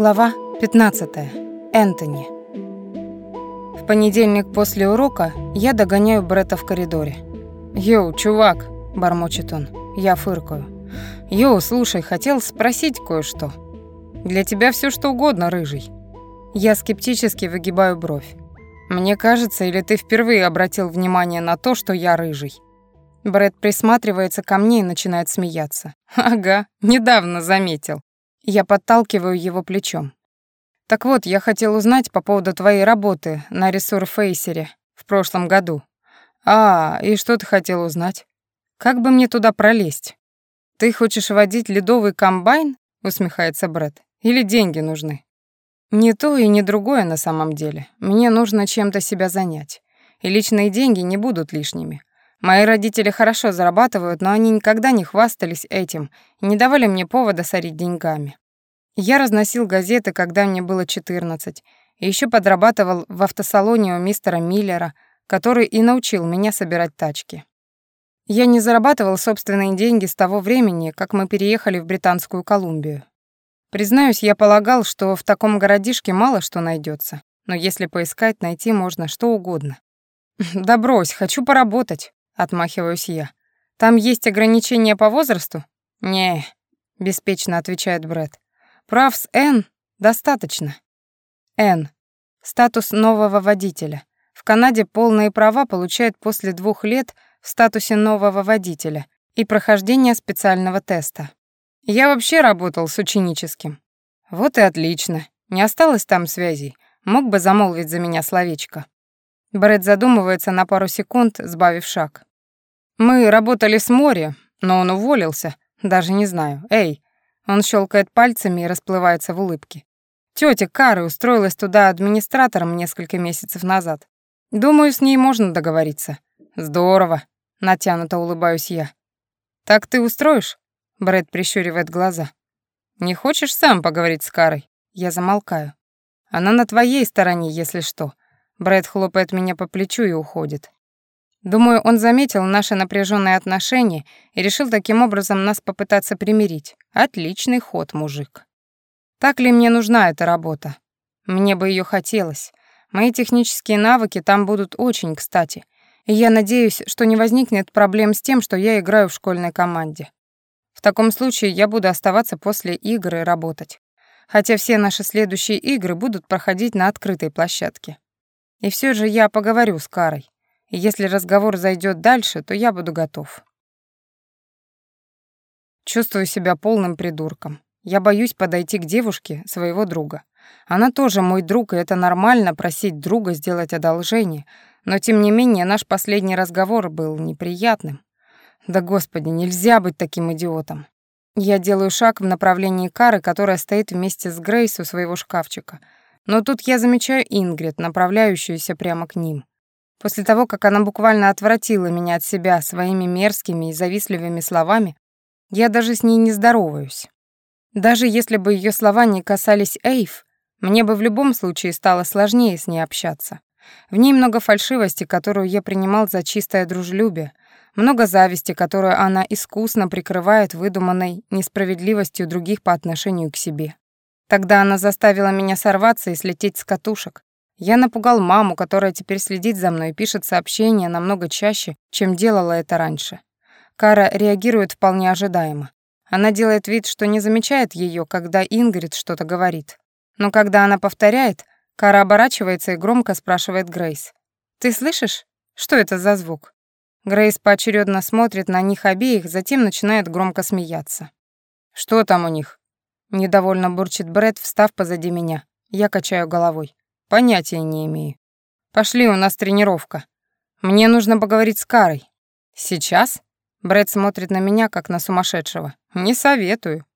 Глава 15. Энтони. В понедельник после урока я догоняю Бретта в коридоре. «Йоу, чувак!» — бормочет он. Я фыркаю. «Йоу, слушай, хотел спросить кое-что. Для тебя все что угодно, рыжий». Я скептически выгибаю бровь. «Мне кажется, или ты впервые обратил внимание на то, что я рыжий?» Брэд присматривается ко мне и начинает смеяться. «Ага, недавно заметил». Я подталкиваю его плечом. «Так вот, я хотел узнать по поводу твоей работы на Ресурфейсере в прошлом году». «А, и что ты хотел узнать? Как бы мне туда пролезть?» «Ты хочешь водить ледовый комбайн?» — усмехается Брэд. «Или деньги нужны?» «Не то и не другое на самом деле. Мне нужно чем-то себя занять. И личные деньги не будут лишними. Мои родители хорошо зарабатывают, но они никогда не хвастались этим и не давали мне повода сорить деньгами. Я разносил газеты, когда мне было 14, и еще подрабатывал в автосалоне у мистера Миллера, который и научил меня собирать тачки. Я не зарабатывал собственные деньги с того времени, как мы переехали в Британскую Колумбию. Признаюсь, я полагал, что в таком городишке мало что найдется, но если поискать, найти можно что угодно. «Да брось, хочу поработать», Отмахиваюсь я. Там есть ограничения по возрасту? Не, беспечно отвечает Брэд. Прав с Н достаточно. Н. Статус нового водителя. В Канаде полные права получают после двух лет в статусе нового водителя и прохождения специального теста. Я вообще работал с ученическим. Вот и отлично. Не осталось там связей. Мог бы замолвить за меня словечко. Брэд задумывается на пару секунд, сбавив шаг. Мы работали с Мори, но он уволился. Даже не знаю. Эй, он щелкает пальцами и расплывается в улыбке. Тётя Кары устроилась туда администратором несколько месяцев назад. Думаю, с ней можно договориться. Здорово, натянуто улыбаюсь я. Так ты устроишь? Брэд прищуривает глаза. Не хочешь сам поговорить с Карой? Я замолкаю. Она на твоей стороне, если что. Брэд хлопает меня по плечу и уходит. Думаю, он заметил наши напряженные отношения и решил таким образом нас попытаться примирить. Отличный ход, мужик. Так ли мне нужна эта работа? Мне бы ее хотелось. Мои технические навыки там будут очень кстати. И я надеюсь, что не возникнет проблем с тем, что я играю в школьной команде. В таком случае я буду оставаться после игры работать. Хотя все наши следующие игры будут проходить на открытой площадке. И все же я поговорю с Карой. Если разговор зайдет дальше, то я буду готов. Чувствую себя полным придурком. Я боюсь подойти к девушке своего друга. Она тоже мой друг, и это нормально просить друга сделать одолжение, но тем не менее наш последний разговор был неприятным. Да господи, нельзя быть таким идиотом. Я делаю шаг в направлении Кары, которая стоит вместе с Грейс у своего шкафчика. Но тут я замечаю Ингрид, направляющуюся прямо к ним. После того, как она буквально отвратила меня от себя своими мерзкими и завистливыми словами, я даже с ней не здороваюсь. Даже если бы ее слова не касались Эйв, мне бы в любом случае стало сложнее с ней общаться. В ней много фальшивости, которую я принимал за чистое дружелюбие, много зависти, которую она искусно прикрывает выдуманной несправедливостью других по отношению к себе. Тогда она заставила меня сорваться и слететь с катушек, я напугал маму, которая теперь следит за мной и пишет сообщения намного чаще, чем делала это раньше. Кара реагирует вполне ожидаемо. Она делает вид, что не замечает ее, когда Ингрид что-то говорит. Но когда она повторяет, Кара оборачивается и громко спрашивает Грейс. «Ты слышишь? Что это за звук?» Грейс поочередно смотрит на них обеих, затем начинает громко смеяться. «Что там у них?» Недовольно бурчит Брэд, встав позади меня. Я качаю головой. Понятия не имею. Пошли, у нас тренировка. Мне нужно поговорить с Карой. Сейчас? Брэд смотрит на меня, как на сумасшедшего. Не советую.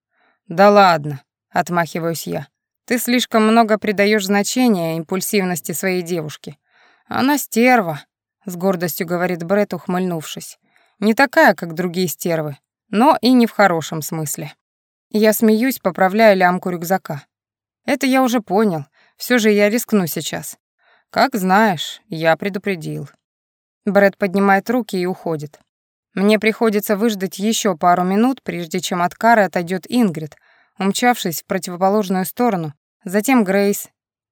Да ладно, отмахиваюсь я. Ты слишком много придаешь значения импульсивности своей девушки. Она стерва, с гордостью говорит Брэд, ухмыльнувшись. Не такая, как другие стервы, но и не в хорошем смысле. Я смеюсь, поправляя лямку рюкзака. Это я уже понял. Все же я рискну сейчас. Как знаешь, я предупредил. Брэд поднимает руки и уходит. Мне приходится выждать еще пару минут, прежде чем от Кары отойдет Ингрид, умчавшись в противоположную сторону, затем Грейс,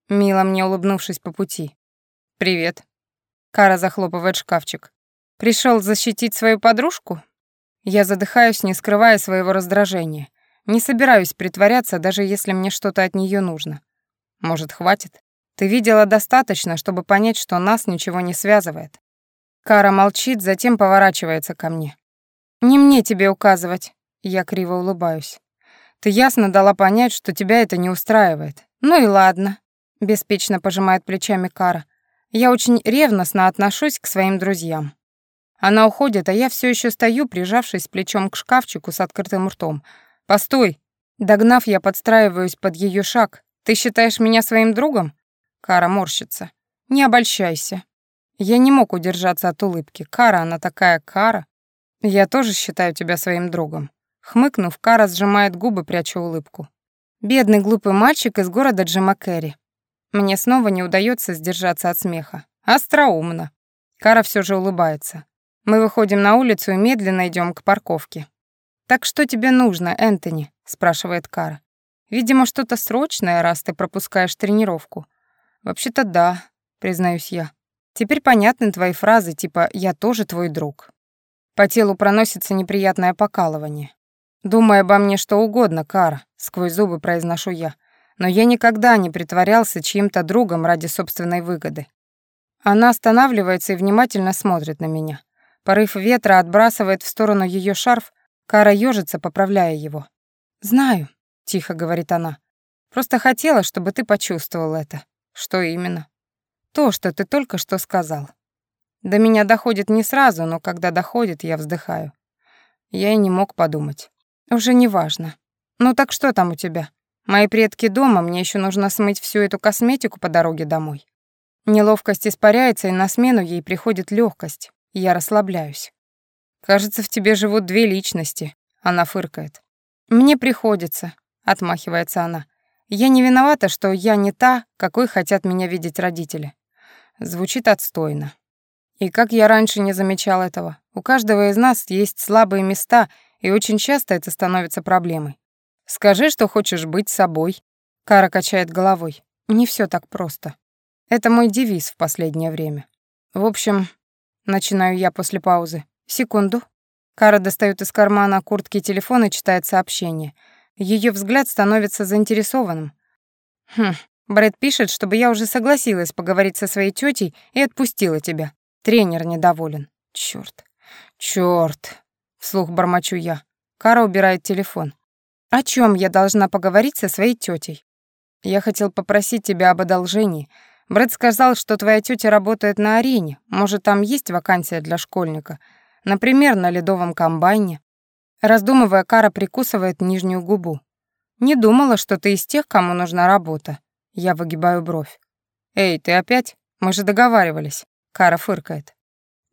мило мне улыбнувшись по пути. «Привет». Кара захлопывает шкафчик. Пришел защитить свою подружку?» Я задыхаюсь, не скрывая своего раздражения. Не собираюсь притворяться, даже если мне что-то от нее нужно. Может, хватит? Ты видела достаточно, чтобы понять, что нас ничего не связывает. Кара молчит, затем поворачивается ко мне. «Не мне тебе указывать», — я криво улыбаюсь. «Ты ясно дала понять, что тебя это не устраивает. Ну и ладно», — беспечно пожимает плечами Кара. «Я очень ревностно отношусь к своим друзьям. Она уходит, а я все еще стою, прижавшись плечом к шкафчику с открытым ртом. «Постой!» Догнав, я подстраиваюсь под ее шаг. «Ты считаешь меня своим другом?» Кара морщится. «Не обольщайся». Я не мог удержаться от улыбки. Кара, она такая Кара. Я тоже считаю тебя своим другом. Хмыкнув, Кара сжимает губы, пряча улыбку. Бедный глупый мальчик из города Джима Керри. Мне снова не удается сдержаться от смеха. Остроумно. Кара все же улыбается. Мы выходим на улицу и медленно идем к парковке. «Так что тебе нужно, Энтони?» — спрашивает Кара. «Видимо, что-то срочное, раз ты пропускаешь тренировку». «Вообще-то да», — признаюсь я. «Теперь понятны твои фразы, типа «я тоже твой друг». По телу проносится неприятное покалывание. «Думай обо мне что угодно, Кара», — сквозь зубы произношу я. «Но я никогда не притворялся чьим-то другом ради собственной выгоды». Она останавливается и внимательно смотрит на меня. Порыв ветра отбрасывает в сторону ее шарф, Кара ёжится, поправляя его. «Знаю», — тихо говорит она. «Просто хотела, чтобы ты почувствовал это». «Что именно?» «То, что ты только что сказал». До меня доходит не сразу, но когда доходит, я вздыхаю. Я и не мог подумать. Уже не важно. Ну так что там у тебя? Мои предки дома, мне еще нужно смыть всю эту косметику по дороге домой. Неловкость испаряется, и на смену ей приходит легкость. Я расслабляюсь. «Кажется, в тебе живут две личности», — она фыркает. «Мне приходится», — отмахивается она. «Я не виновата, что я не та, какой хотят меня видеть родители». Звучит отстойно. И как я раньше не замечал этого. У каждого из нас есть слабые места, и очень часто это становится проблемой. «Скажи, что хочешь быть собой», — Кара качает головой. «Не все так просто. Это мой девиз в последнее время. В общем, Начинаю я после паузы. Секунду. Кара достает из кармана куртки телефон и читает сообщение. Ее взгляд становится заинтересованным. Хм, Брэд пишет, чтобы я уже согласилась поговорить со своей тетей и отпустила тебя. Тренер недоволен. Черт, черт! Вслух бормочу я. Кара убирает телефон. О чем я должна поговорить со своей тетей? Я хотел попросить тебя об одолжении — Брэд сказал, что твоя тетя работает на арене. Может, там есть вакансия для школьника. Например, на ледовом комбайне. Раздумывая, Кара прикусывает нижнюю губу. Не думала, что ты из тех, кому нужна работа. Я выгибаю бровь. Эй, ты опять? Мы же договаривались. Кара фыркает.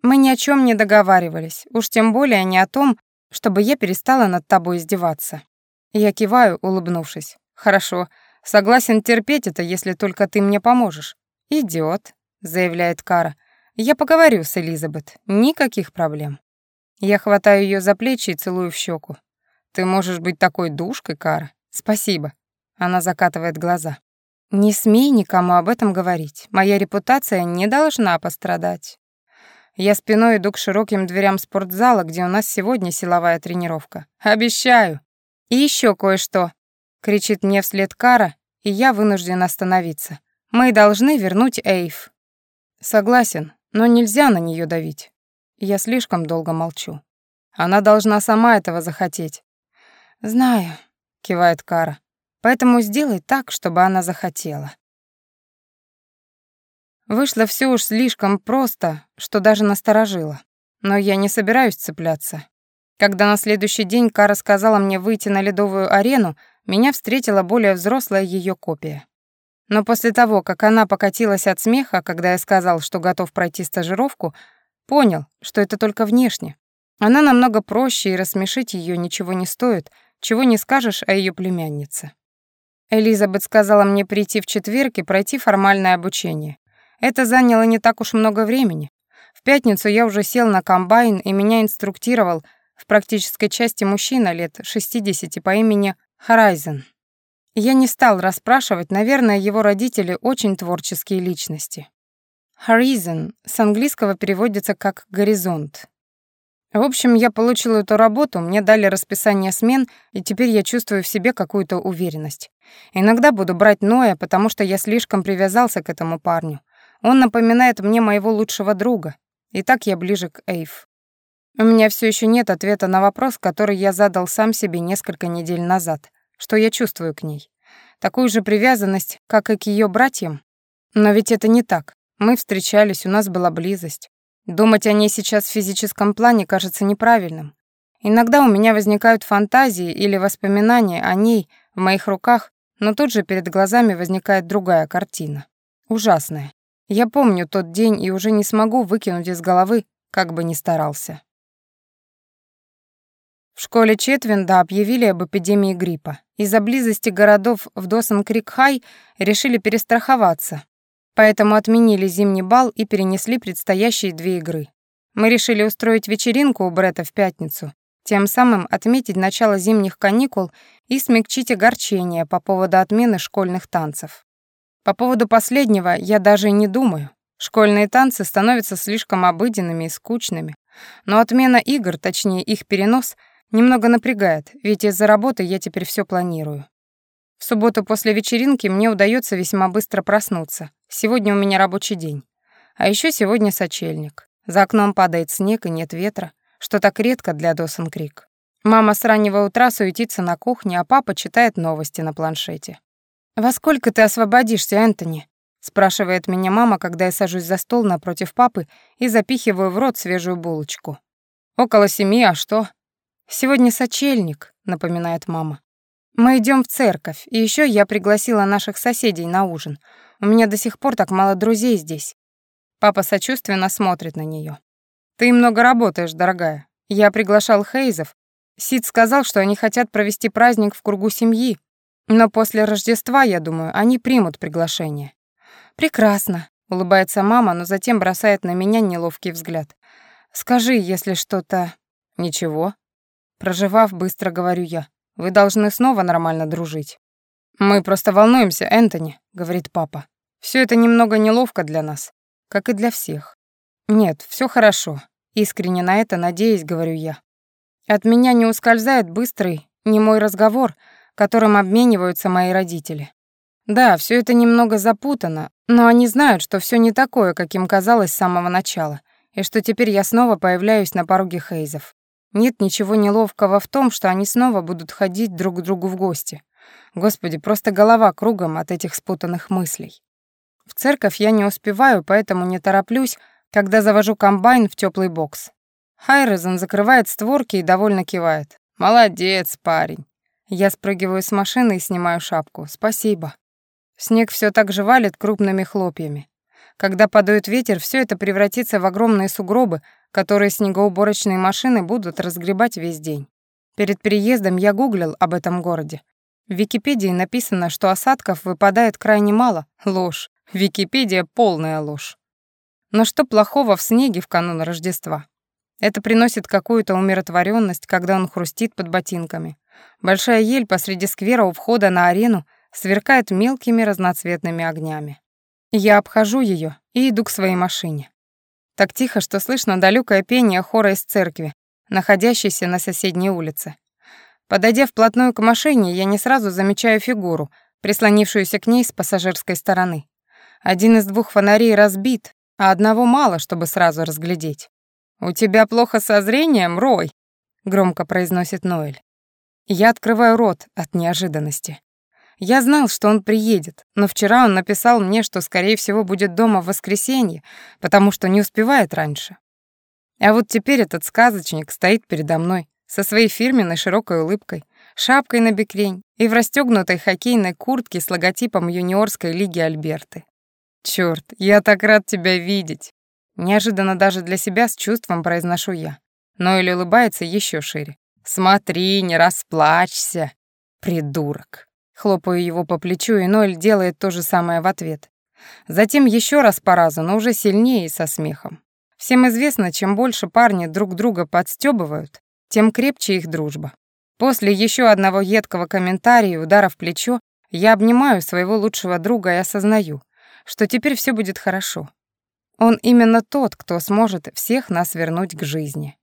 Мы ни о чем не договаривались, уж тем более не о том, чтобы я перестала над тобой издеваться. Я киваю, улыбнувшись. Хорошо, согласен терпеть это, если только ты мне поможешь. «Идёт», — заявляет Кара. «Я поговорю с Элизабет. Никаких проблем». Я хватаю её за плечи и целую в щеку. «Ты можешь быть такой душкой, Кара. Спасибо». Она закатывает глаза. «Не смей никому об этом говорить. Моя репутация не должна пострадать». Я спиной иду к широким дверям спортзала, где у нас сегодня силовая тренировка. «Обещаю!» «И ещё кое-что!» — кричит мне вслед Кара, и я вынужден остановиться. Мы должны вернуть Эйв. Согласен, но нельзя на нее давить. Я слишком долго молчу. Она должна сама этого захотеть. Знаю, кивает Кара. Поэтому сделай так, чтобы она захотела. Вышло все уж слишком просто, что даже насторожило. Но я не собираюсь цепляться. Когда на следующий день Кара сказала мне выйти на ледовую арену, меня встретила более взрослая ее копия. Но после того, как она покатилась от смеха, когда я сказал, что готов пройти стажировку, понял, что это только внешне. Она намного проще, и рассмешить ее ничего не стоит, чего не скажешь о ее племяннице. Элизабет сказала мне прийти в четверг и пройти формальное обучение. Это заняло не так уж много времени. В пятницу я уже сел на комбайн, и меня инструктировал в практической части мужчина лет 60 по имени Харайзен. Я не стал расспрашивать, наверное, его родители очень творческие личности. Horizon с английского переводится как «горизонт». В общем, я получил эту работу, мне дали расписание смен, и теперь я чувствую в себе какую-то уверенность. Иногда буду брать Ноя, потому что я слишком привязался к этому парню. Он напоминает мне моего лучшего друга, и так я ближе к Эйв. У меня все еще нет ответа на вопрос, который я задал сам себе несколько недель назад. Что я чувствую к ней? Такую же привязанность, как и к ее братьям? Но ведь это не так. Мы встречались, у нас была близость. Думать о ней сейчас в физическом плане кажется неправильным. Иногда у меня возникают фантазии или воспоминания о ней в моих руках, но тут же перед глазами возникает другая картина. Ужасная. Я помню тот день и уже не смогу выкинуть из головы, как бы ни старался. В школе Четвинда объявили об эпидемии гриппа. Из-за близости городов в Досон-Крик-Хай решили перестраховаться Поэтому отменили зимний бал и перенесли предстоящие две игры. Мы решили устроить вечеринку у Бретта в пятницу, тем самым отметить начало зимних каникул и смягчить огорчение по поводу отмены школьных танцев. По поводу последнего я даже не думаю. Школьные танцы становятся слишком обыденными и скучными. Но отмена игр, точнее их перенос, немного напрягает, ведь из-за работы я теперь все планирую. В субботу после вечеринки мне удается весьма быстро проснуться. Сегодня у меня рабочий день. А еще сегодня сочельник. За окном падает снег и нет ветра, что так редко для Досон Крик. Мама с раннего утра суетится на кухне, а папа читает новости на планшете. «Во сколько ты освободишься, Энтони?» — спрашивает меня мама, когда я сажусь за стол напротив папы и запихиваю в рот свежую булочку. «Около семи, а что?» «Сегодня сочельник», — напоминает мама. Мы идем в церковь, и еще я пригласила наших соседей на ужин. У меня до сих пор так мало друзей здесь. Папа сочувственно смотрит на нее. Ты много работаешь, дорогая. Я приглашал Хейзов. Сид сказал, что они хотят провести праздник в кругу семьи, но после Рождества, я думаю, они примут приглашение. Прекрасно, улыбается мама, но затем бросает на меня неловкий взгляд. Скажи, если что-то... Ничего. Проживав, быстро говорю я. Вы должны снова нормально дружить. Мы просто волнуемся, Энтони, говорит папа. Все это немного неловко для нас, как и для всех. Нет, все хорошо. Искренне на это надеюсь, говорю я. От меня не ускользает быстрый, не мой разговор, которым обмениваются мои родители. Да, все это немного запутано, но они знают, что все не такое, каким казалось с самого начала, и что теперь я снова появляюсь на пороге Хейзов. Нет ничего неловкого в том, что они снова будут ходить друг к другу в гости. Господи, просто голова кругом от этих спутанных мыслей. В церковь я не успеваю, поэтому не тороплюсь, когда завожу комбайн в теплый бокс. Хайрезен закрывает створки и довольно кивает. «Молодец, парень». Я спрыгиваю с машины и снимаю шапку. «Спасибо». Снег все так же валит крупными хлопьями. Когда подует ветер, все это превратится в огромные сугробы, которые снегоуборочные машины будут разгребать весь день. Перед переездом я гуглил об этом городе. В Википедии написано, что осадков выпадает крайне мало. Ложь. Википедия — полная ложь. Но что плохого в снеге в канун Рождества? Это приносит какую-то умиротворенность, когда он хрустит под ботинками. Большая ель посреди сквера у входа на арену сверкает мелкими разноцветными огнями. Я обхожу ее и иду к своей машине. Так тихо, что слышно далёкое пение хора из церкви, находящейся на соседней улице. Подойдя вплотную к машине, я не сразу замечаю фигуру, прислонившуюся к ней с пассажирской стороны. Один из двух фонарей разбит, а одного мало, чтобы сразу разглядеть. «У тебя плохо со зрением, Рой?» — громко произносит Ноэль. Я открываю рот от неожиданности. Я знал, что он приедет, но вчера он написал мне, что, скорее всего, будет дома в воскресенье, потому что не успевает раньше. А вот теперь этот сказочник стоит передо мной со своей фирменной широкой улыбкой, шапкой на бекрень и в расстёгнутой хоккейной куртке с логотипом юниорской лиги Альберты. Чёрт, я так рад тебя видеть!» Неожиданно даже для себя с чувством произношу я. Ноэль улыбается ещё шире. «Смотри, не расплачься, придурок!» Хлопаю его по плечу, и Ноэль делает то же самое в ответ. Затем еще раз по разу, но уже сильнее и со смехом. Всем известно, чем больше парни друг друга подстёбывают, тем крепче их дружба. После еще одного едкого комментария и удара в плечо Я обнимаю своего лучшего друга и осознаю, что теперь все будет хорошо. Он именно тот, кто сможет всех нас вернуть к жизни.